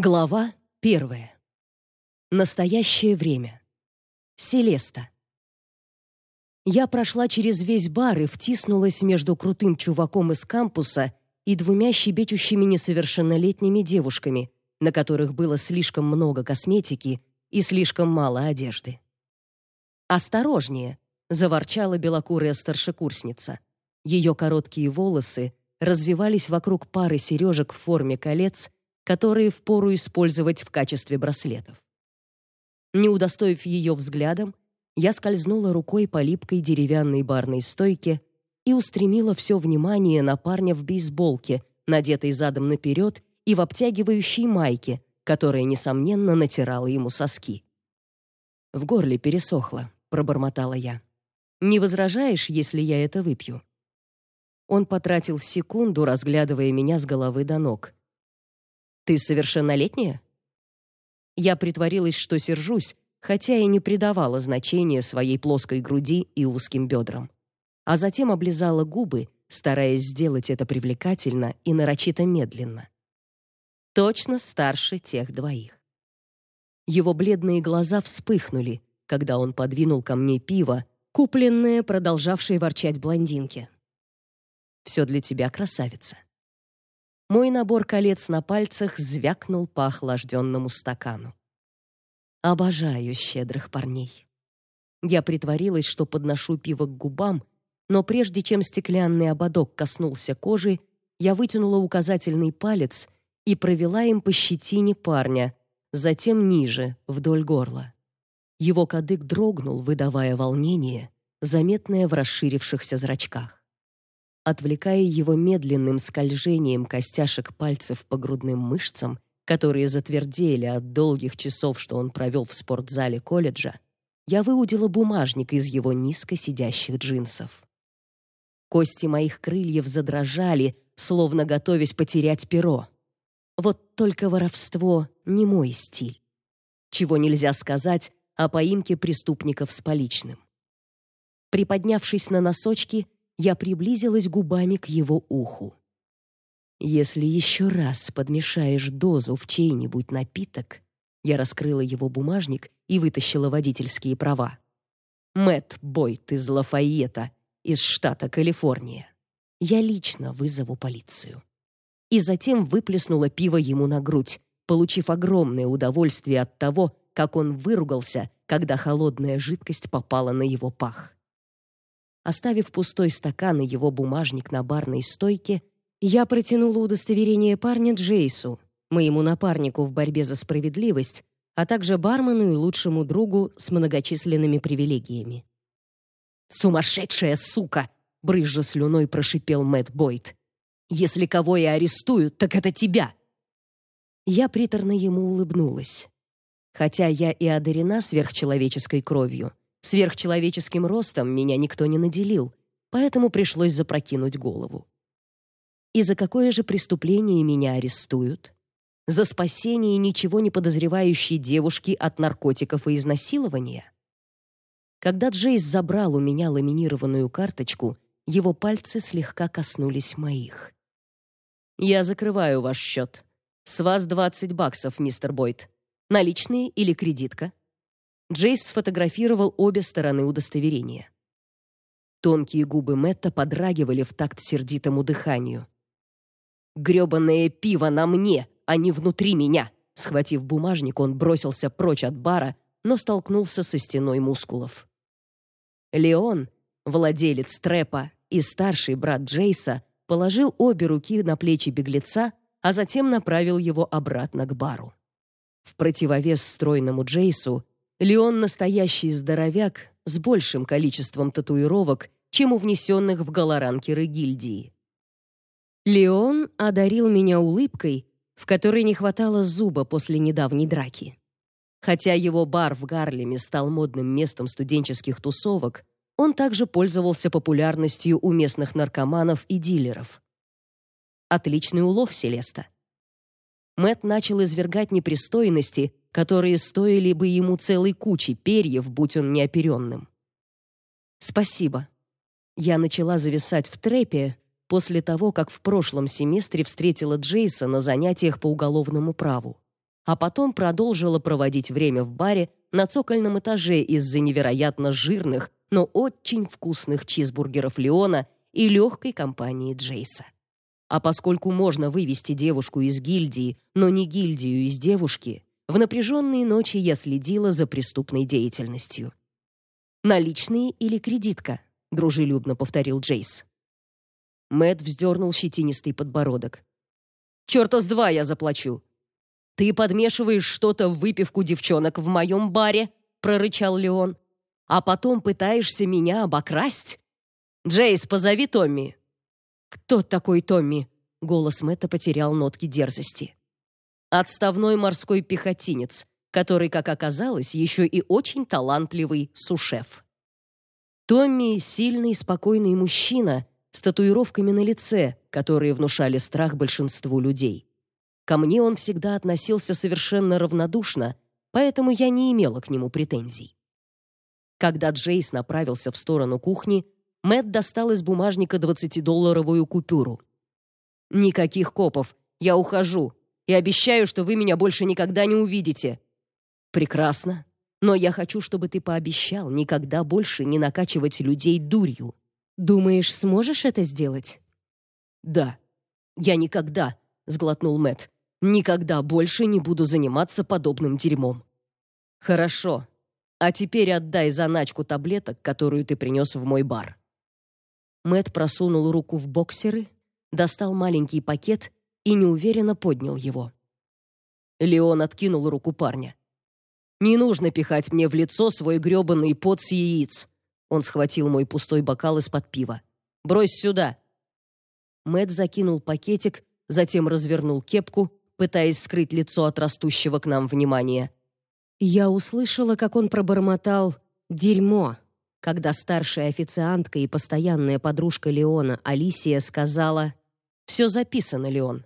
Глава первая. Настоящее время. Селеста. Я прошла через весь бар и втиснулась между крутым чуваком из кампуса и двумя щебечущими несовершеннолетними девушками, на которых было слишком много косметики и слишком мало одежды. «Осторожнее!» — заворчала белокурая старшекурсница. Ее короткие волосы развивались вокруг пары сережек в форме колец — которые впору использовать в качестве браслетов. Не удостоив ее взглядом, я скользнула рукой по липкой деревянной барной стойке и устремила все внимание на парня в бейсболке, надетой задом наперед и в обтягивающей майке, которая несомненно натирала ему соски. В горле пересохло, пробормотала я. Не возражаешь, если я это выпью? Он потратил секунду, разглядывая меня с головы до ног. Ты совершеннолетняя? Я притворилась, что сержусь, хотя и не придавала значения своей плоской груди и узким бедрам. А затем облизала губы, стараясь сделать это привлекательно и нарочито медленно. Точно старше тех двоих. Его бледные глаза вспыхнули, когда он подвинул ко мне пиво, купленное продолжавшей ворчать блондинке. Все для тебя, красавица. Мой набор колец на пальцах звякнул по охлажденному стакану. Обожаю щедрых парней. Я притворилась, что подношу пиво к губам, но прежде чем стеклянный ободок коснулся кожи, я вытянула указательный палец и провела им по щетине парня, затем ниже, вдоль горла. Его кадык дрогнул, выдавая волнение, заметное в расширившихся зрачках отвлекая его медленным скольжением костяшек пальцев по грудным мышцам, которые затвердели от долгих часов, что он провел в спортзале колледжа, я выудила бумажник из его низко сидящих джинсов. Кости моих крыльев задрожали, словно готовясь потерять перо. Вот только воровство не мой стиль. Чего нельзя сказать о поимке преступников с поличным. Приподнявшись на носочки, я приблизилась губами к его уху. Если еще раз подмешаешь дозу в чей-нибудь напиток, я раскрыла его бумажник и вытащила водительские права. Мэтт Бойт из Лафайета, из штата Калифорния. Я лично вызову полицию. И затем выплеснула пиво ему на грудь, получив огромное удовольствие от того, как он выругался, когда холодная жидкость попала на его пах. Оставив пустой стакан и его бумажник на барной стойке, я протянула удостоверение парня Джейсу, моему напарнику в борьбе за справедливость, а также бармену и лучшему другу с многочисленными привилегиями. «Сумасшедшая сука!» — брызжа слюной прошипел Мэтт Бойд. «Если кого и арестуют, так это тебя!» Я приторно ему улыбнулась. Хотя я и одарена сверхчеловеческой кровью, Сверхчеловеческим ростом меня никто не наделил, поэтому пришлось запрокинуть голову. И за какое же преступление меня арестуют? За спасение ничего не подозревающей девушки от наркотиков и изнасилования? Когда Джейс забрал у меня ламинированную карточку, его пальцы слегка коснулись моих. Я закрываю ваш счет. С вас 20 баксов, мистер Бойд. Наличные или кредитка? Джейс сфотографировал обе стороны удостоверения. Тонкие губы Мэтта подрагивали в такт сердитому дыханию. Грёбаное пиво на мне, а не внутри меня. Схватив бумажник, он бросился прочь от бара, но столкнулся со стеной мускулов. Леон, владелец трэпа и старший брат Джейса, положил обе руки на плечи беглеца, а затем направил его обратно к бару. В противовес стройному Джейсу Леон настоящий здоровяк с большим количеством татуировок, чем у внесенных в голоранкеры гильдии. Леон одарил меня улыбкой, в которой не хватало зуба после недавней драки. Хотя его бар в Гарлеме стал модным местом студенческих тусовок, он также пользовался популярностью у местных наркоманов и дилеров. Отличный улов, Селеста. Мэт начал извергать непристойности, которые стоили бы ему целой кучи перьев, будь он неоперенным. Спасибо. Я начала зависать в трэпе после того, как в прошлом семестре встретила Джейса на занятиях по уголовному праву. а потом продолжила проводить время в баре на цокольном этаже из-за невероятно жирных, но очень вкусных чизбургеров Леона и легкой компании Джейса. А поскольку можно вывести девушку из гильдии, но не гильдию из девушки, в напряженные ночи я следила за преступной деятельностью. Наличные или кредитка? дружелюбно повторил Джейс. Мэт вздернул щетинистый подбородок. Чёрта с два я заплачу. Ты подмешиваешь что-то в выпивку девчонок в моем баре, прорычал Леон. А потом пытаешься меня обокрасть? Джейс, позови Томми. Кто такой Томми? Голос Мэтта потерял нотки дерзости. Отставной морской пехотинец, который, как оказалось, еще и очень талантливый сушеф. Томми сильный, спокойный мужчина с татуировками на лице, которые внушали страх большинству людей. Ко мне он всегда относился совершенно равнодушно, поэтому я не имела к нему претензий. Когда Джейс направился в сторону кухни, Мэтт достал из бумажника двадцатидолларовую купюру. «Никаких копов. Я ухожу и обещаю, что вы меня больше никогда не увидите. Прекрасно. Но я хочу, чтобы ты пообещал никогда больше не накачивать людей дурью. Думаешь, сможешь это сделать? Да. Я никогда, сглотнул Мэт. Никогда больше не буду заниматься подобным дерьмом. Хорошо. А теперь отдай заначку таблеток, которую ты принес в мой бар. Мэт просунул руку в боксеры, достал маленький пакет и неуверенно поднял его. Леон откинул руку парня. «Не нужно пихать мне в лицо свой грёбаный пот с яиц!» Он схватил мой пустой бокал из-под пива. «Брось сюда!» Мэт закинул пакетик, затем развернул кепку, пытаясь скрыть лицо от растущего к нам внимания. Я услышала, как он пробормотал «дерьмо», когда старшая официантка и постоянная подружка Леона Алисия сказала «Все записано, Леон».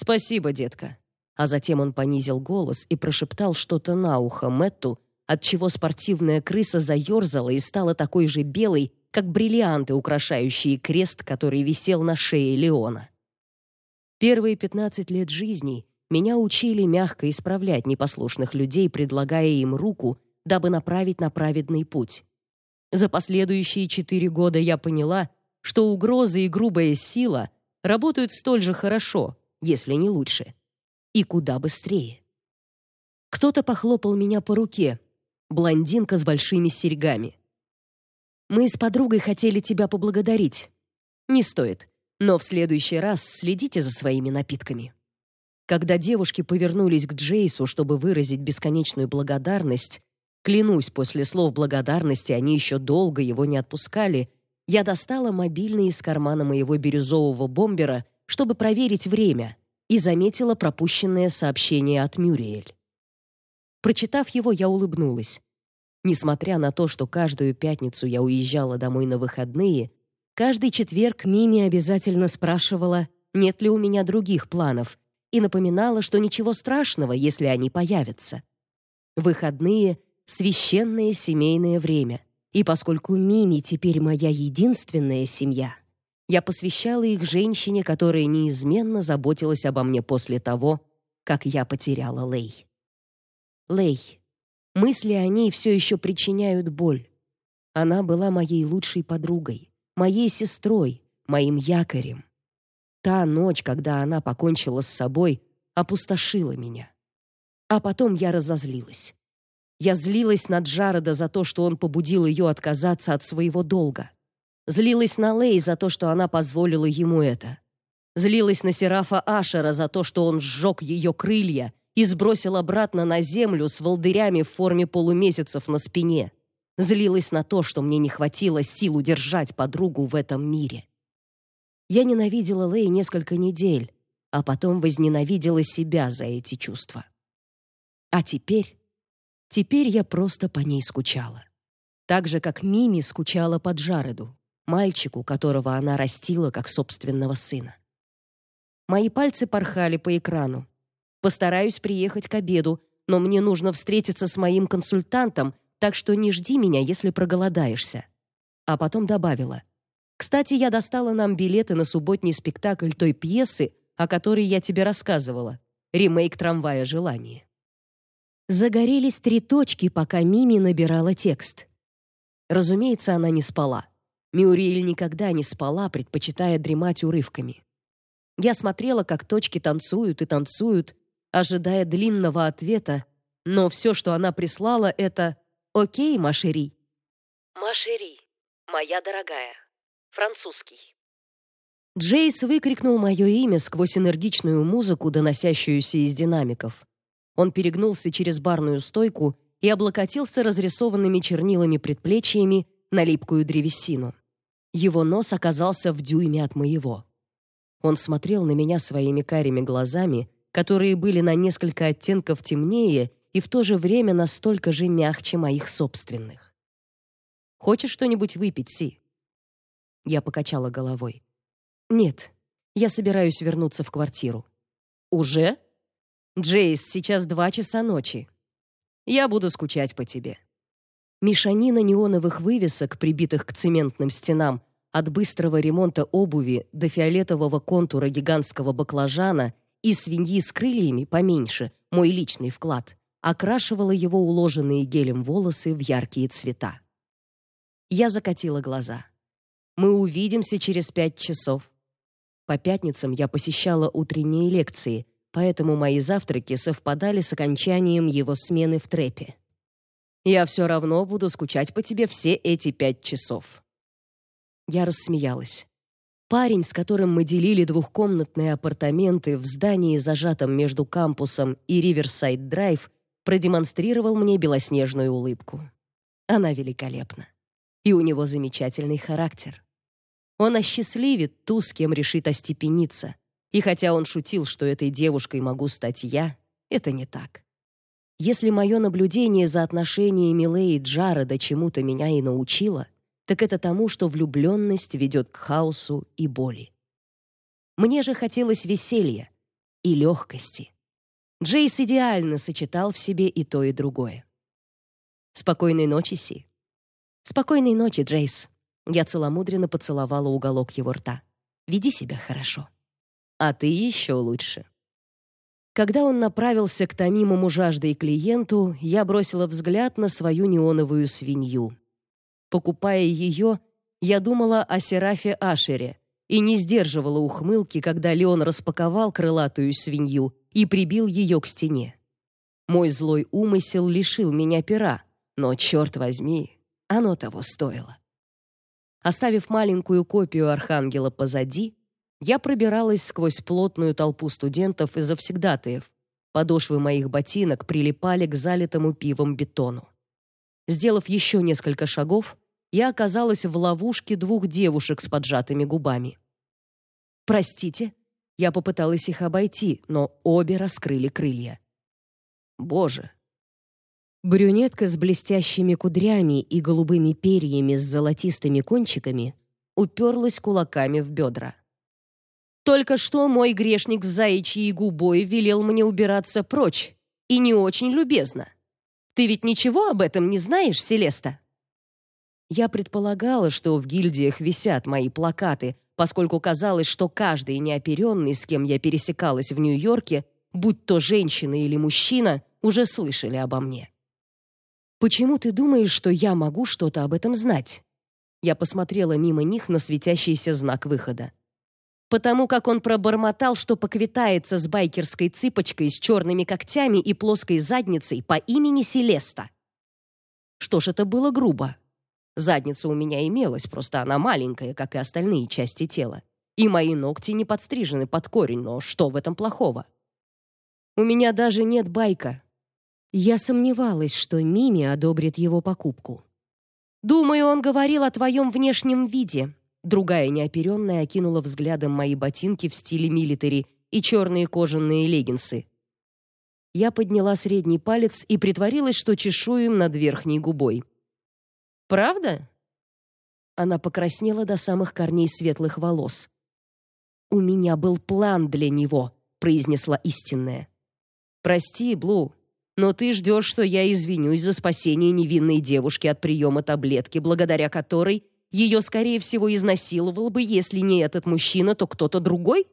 Спасибо, детка. А затем он понизил голос и прошептал что-то на ухо Мэтту, от чего спортивная крыса заерзала и стала такой же белой, как бриллианты, украшающие крест, который висел на шее Леона. Первые 15 лет жизни меня учили мягко исправлять непослушных людей, предлагая им руку, дабы направить на праведный путь. За последующие четыре года я поняла, что угрозы и грубая сила работают столь же хорошо, если не лучше. И куда быстрее. Кто-то похлопал меня по руке. Блондинка с большими серьгами. Мы с подругой хотели тебя поблагодарить. Не стоит. Но в следующий раз следите за своими напитками. Когда девушки повернулись к Джейсу, чтобы выразить бесконечную благодарность, клянусь, после слов благодарности они еще долго его не отпускали, я достала мобильный из кармана моего бирюзового бомбера чтобы проверить время, и заметила пропущенное сообщение от Мюриэль. Прочитав его, я улыбнулась. Несмотря на то, что каждую пятницу я уезжала домой на выходные, каждый четверг Мими обязательно спрашивала, нет ли у меня других планов, и напоминала, что ничего страшного, если они появятся. Выходные — священное семейное время, и поскольку Мими теперь моя единственная семья, я посвящала их женщине, которая неизменно заботилась обо мне после того, как я потеряла Лей. Лей. Мысли о ней все еще причиняют боль. Она была моей лучшей подругой, моей сестрой, моим якорем. Та ночь, когда она покончила с собой, опустошила меня. А потом я разозлилась. Я злилась на Джареда за то, что он побудил ее отказаться от своего долга. Злилась на Лей за то, что она позволила ему это. Злилась на Серафа Ашера за то, что он сжег ее крылья и сбросил обратно на землю с волдырями в форме полумесяцев на спине. Злилась на то, что мне не хватило сил удержать подругу в этом мире. Я ненавидела Лей несколько недель, а потом возненавидела себя за эти чувства. А теперь... Теперь я просто по ней скучала. Так же, как Мими скучала по Джареду мальчику, которого она растила как собственного сына. Мои пальцы порхали по экрану. Постараюсь приехать к обеду, но мне нужно встретиться с моим консультантом, так что не жди меня, если проголодаешься. А потом добавила: "Кстати, я достала нам билеты на субботний спектакль той пьесы, о которой я тебе рассказывала. ремейк трамвая желания. Загорелись три точки, пока Мими набирала текст. Разумеется, она не спала. Мюриэль никогда не спала, предпочитая дремать урывками. Я смотрела, как точки танцуют и танцуют, ожидая длинного ответа, но все, что она прислала, это «Окей, Машери». «Машери, моя дорогая». Французский. Джейс выкрикнул мое имя сквозь энергичную музыку, доносящуюся из динамиков. Он перегнулся через барную стойку и облокотился разрисованными чернилами предплечьями на липкую древесину. Его нос оказался в дюйме от моего. Он смотрел на меня своими карими глазами, которые были на несколько оттенков темнее и в то же время настолько же мягче моих собственных. Хочешь что-нибудь выпить, Си? Я покачала головой. Нет. Я собираюсь вернуться в квартиру. Уже? Джейс, сейчас два часа ночи. Я буду скучать по тебе. Мешанина неоновых вывесок, прибитых к цементным стенам, от быстрого ремонта обуви до фиолетового контура гигантского баклажана и свиньи с крыльями поменьше, мой личный вклад, окрашивала его уложенные гелем волосы в яркие цвета. Я закатила глаза. Мы увидимся через пять часов. По пятницам я посещала утренние лекции, поэтому мои завтраки совпадали с окончанием его смены в трепе. Я все равно буду скучать по тебе все эти пять часов. Я рассмеялась. Парень, с которым мы делили двухкомнатные апартаменты в здании, зажатом между кампусом и Риверсайд-драйв, продемонстрировал мне белоснежную улыбку. Она великолепна. И у него замечательный характер. Он осчастливит ту, с кем решит остепениться. И хотя он шутил, что этой девушкой могу стать я, это не так. Если мое наблюдение за отношениями Лэй и Джареда чему-то меня и научило, так это тому, что влюбленность ведет к хаосу и боли. Мне же хотелось веселья и легкости. Джейс идеально сочетал в себе и то, и другое. Спокойной ночи, Си. Спокойной ночи, Джейс. Я целомудренно поцеловала уголок его рта. Веди себя хорошо. А ты еще лучше. Когда он направился к томимому жаждой клиенту, я бросила взгляд на свою неоновую свинью. Покупая ее, я думала о Серафе Ашере и не сдерживала ухмылки, когда Леон распаковал крылатую свинью и прибил ее к стене. Мой злой умысел лишил меня пера, но черт возьми, оно того стоило. Оставив маленькую копию архангела позади, я пробиралась сквозь плотную толпу студентов и завсегдатаев. Подошвы моих ботинок прилипали к залитому пивом бетону. Сделав еще несколько шагов, я оказалась в ловушке двух девушек с поджатыми губами. Простите, я попыталась их обойти, но обе раскрыли крылья. Боже. Брюнетка с блестящими кудрями и голубыми перьями с золотистыми кончиками уперлась кулаками в бедра. Только что мой грешник с заячьей губой велел мне убираться прочь, и не очень любезно. Ты ведь ничего об этом не знаешь, Селеста? Я предполагала, что в гильдиях висят мои плакаты, поскольку казалось, что каждый неоперенный, с кем я пересекалась в Нью-Йорке, будь то женщина или мужчина, уже слышали обо мне. Почему ты думаешь, что я могу что-то об этом знать? Я посмотрела мимо них на светящийся знак выхода. Потому как он пробормотал, что поквитается с байкерской цыпочкой с черными когтями и плоской задницей по имени Селеста. Что ж, это было грубо. Задница у меня имелась, просто она маленькая, как и остальные части тела. И мои ногти не подстрижены под корень, но что в этом плохого? У меня даже нет байка. Я сомневалась, что Мими одобрит его покупку. Думаю, он говорил о твоем внешнем виде, Другая неоперенная окинула взглядом мои ботинки в стиле милитари и черные кожаные леггинсы. Я подняла средний палец и притворилась, что чешу им над верхней губой. «Правда?» Она покраснела до самых корней светлых волос. «У меня был план для него», — произнесла истинная. «Прости, Блу, но ты ждешь, что я извинюсь за спасение невинной девушки от приема таблетки, благодаря которой ее, скорее всего, изнасиловал бы, если не этот мужчина, то кто-то другой?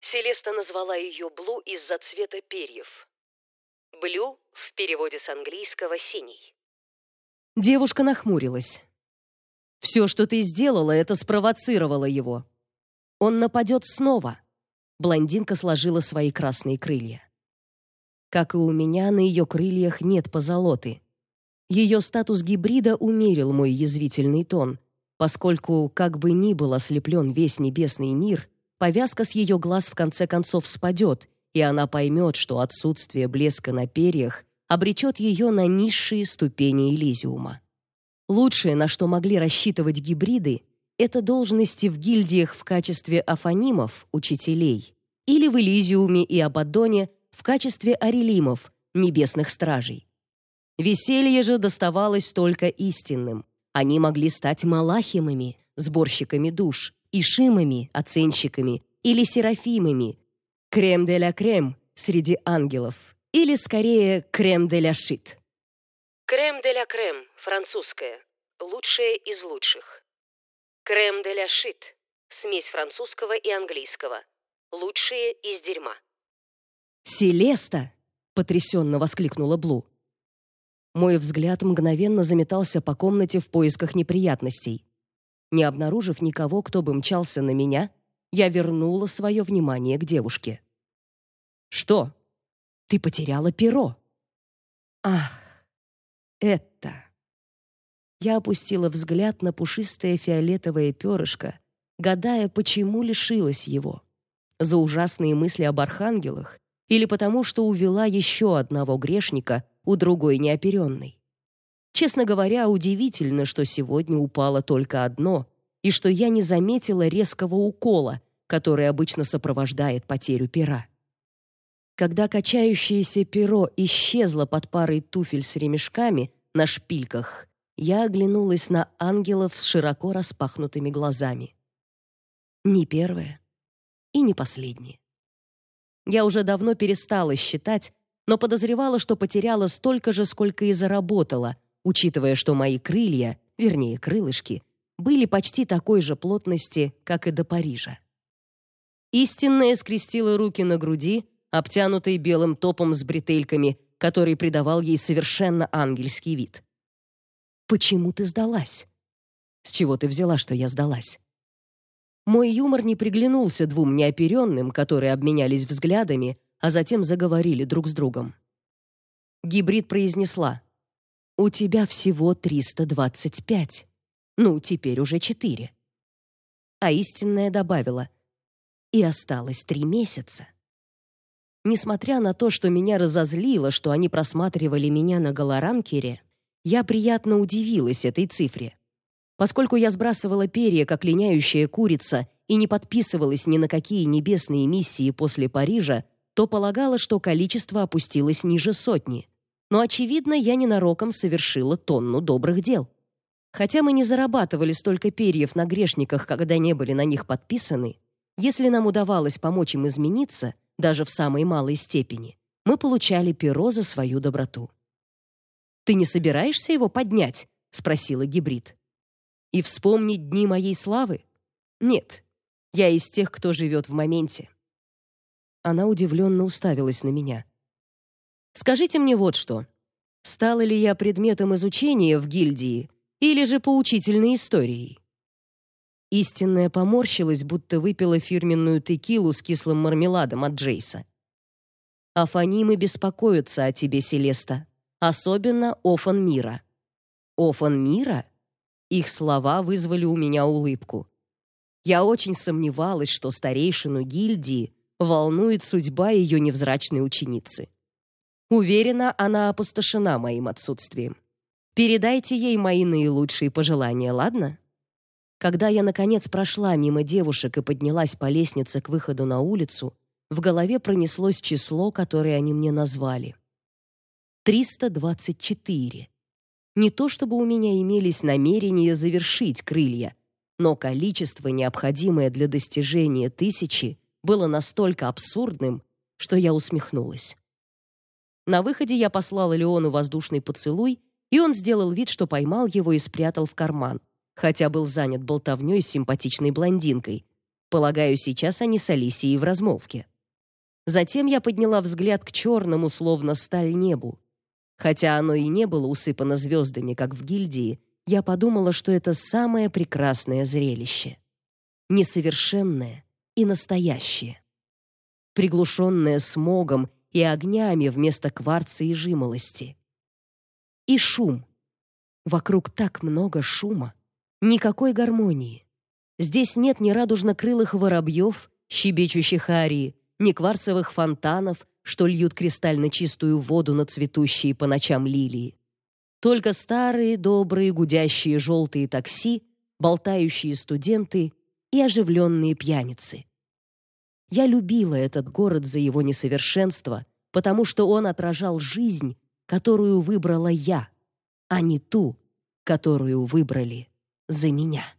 Селеста назвала ее Блу из-за цвета перьев. Блю в переводе с английского «синий». Девушка нахмурилась. «Все, что ты сделала, это спровоцировало его. Он нападет снова». Блондинка сложила свои красные крылья. Как и у меня, на ее крыльях нет позолоты. Ее статус гибрида умерил мой язвительный тон, поскольку, как бы ни был ослеплен весь небесный мир, повязка с ее глаз в конце концов спадет, и она поймет, что отсутствие блеска на перьях обречет ее на низшие ступени Элизиума. Лучшее, на что могли рассчитывать гибриды, это должности в гильдиях в качестве афанимов, учителей, или в Элизиуме и Абаддоне в качестве арелимов, небесных стражей. Веселье же доставалось только истинным. Они могли стать малахимами, сборщиками душ, ишимами, оценщиками или серафимами. Крем де ля крем среди ангелов. Или скорее крем де ля шит. Крем де ля крем, французское. Лучшее из лучших. Крем де ля шит. Смесь французского и английского. Лучшее из дерьма. «Селеста!» — потрясенно воскликнула Блу. Мой взгляд мгновенно заметался по комнате в поисках неприятностей. Не обнаружив никого, кто бы мчался на меня, я вернула свое внимание к девушке. «Что? Ты потеряла перо?» «Ах, это...» Я опустила взгляд на пушистое фиолетовое перышко, гадая, почему лишилась его. За ужасные мысли об архангелах или потому, что увела еще одного грешника у другой неоперенной. Честно говоря, удивительно, что сегодня упало только одно, и что я не заметила резкого укола, который обычно сопровождает потерю пера. Когда качающееся перо исчезло под парой туфель с ремешками на шпильках, я оглянулась на ангелов с широко распахнутыми глазами. Не первое и не последнее. Я уже давно перестала считать, но подозревала, что потеряла столько же, сколько и заработала, учитывая, что мои крылья, вернее, крылышки, были почти такой же плотности, как и до Парижа. Истинная скрестила руки на груди, обтянутой белым топом с бретельками, который придавал ей совершенно ангельский вид. «Почему ты сдалась?» «С чего ты взяла, что я сдалась?» Мой юмор не приглянулся двум неоперенным, которые обменялись взглядами, а затем заговорили друг с другом. Гибрид произнесла: "У тебя всего 325. Ну, теперь уже четыре". А истинная добавила: "И осталось три месяца". Несмотря на то, что меня разозлило, что они просматривали меня на голоранкере, я приятно удивилась этой цифре. Поскольку я сбрасывала перья, как линяющая курица, и не подписывалась ни на какие небесные миссии после Парижа, то полагала, что количество опустилось ниже сотни. Но, очевидно, я ненароком совершила тонну добрых дел. Хотя мы не зарабатывали столько перьев на грешниках, когда не были на них подписаны, если нам удавалось помочь им измениться, даже в самой малой степени, мы получали перо за свою доброту. «Ты не собираешься его поднять?» — спросила гибрид и вспомнить дни моей славы? Нет. Я из тех, кто живет в моменте. Она удивленно уставилась на меня. Скажите мне вот что. Стала ли я предметом изучения в гильдии или же поучительной историей? Истинная поморщилась, будто выпила фирменную текилу с кислым мармеладом от Джейса. Афанимы беспокоятся о тебе, Селеста, особенно Офан Мира. Офан Мира? Их слова вызвали у меня улыбку. Я очень сомневалась, что старейшину гильдии волнует судьба ее невзрачной ученицы. Уверена, она опустошена моим отсутствием. Передайте ей мои наилучшие пожелания, ладно? Когда я наконец прошла мимо девушек и поднялась по лестнице к выходу на улицу, в голове пронеслось число, которое они мне назвали. 324. Не то чтобы у меня имелись намерения завершить крылья, но количество, необходимое для достижения тысячи, было настолько абсурдным, что я усмехнулась. На выходе я послала Леону воздушный поцелуй, и он сделал вид, что поймал его и спрятал в карман, хотя был занят болтовнёй с симпатичной блондинкой, Полагаю, сейчас они с Алисией в размолвке. Затем я подняла взгляд к черному, словно сталь небу. Хотя оно и не было усыпано звездами, как в гильдии, я подумала, что это самое прекрасное зрелище. Несовершенное и настоящее. Приглушенное смогом и огнями вместо кварца и жимолости. И шум. Вокруг так много шума, никакой гармонии. Здесь нет ни радужно-крылых воробьев, щебечущих арии, ни кварцевых фонтанов, что льют кристально чистую воду на цветущие по ночам лилии. Только старые, добрые, гудящие желтые такси, болтающие студенты и оживленные пьяницы. Я любила этот город за его несовершенство, потому что он отражал жизнь, которую выбрала я, а не ту, которую выбрали за меня.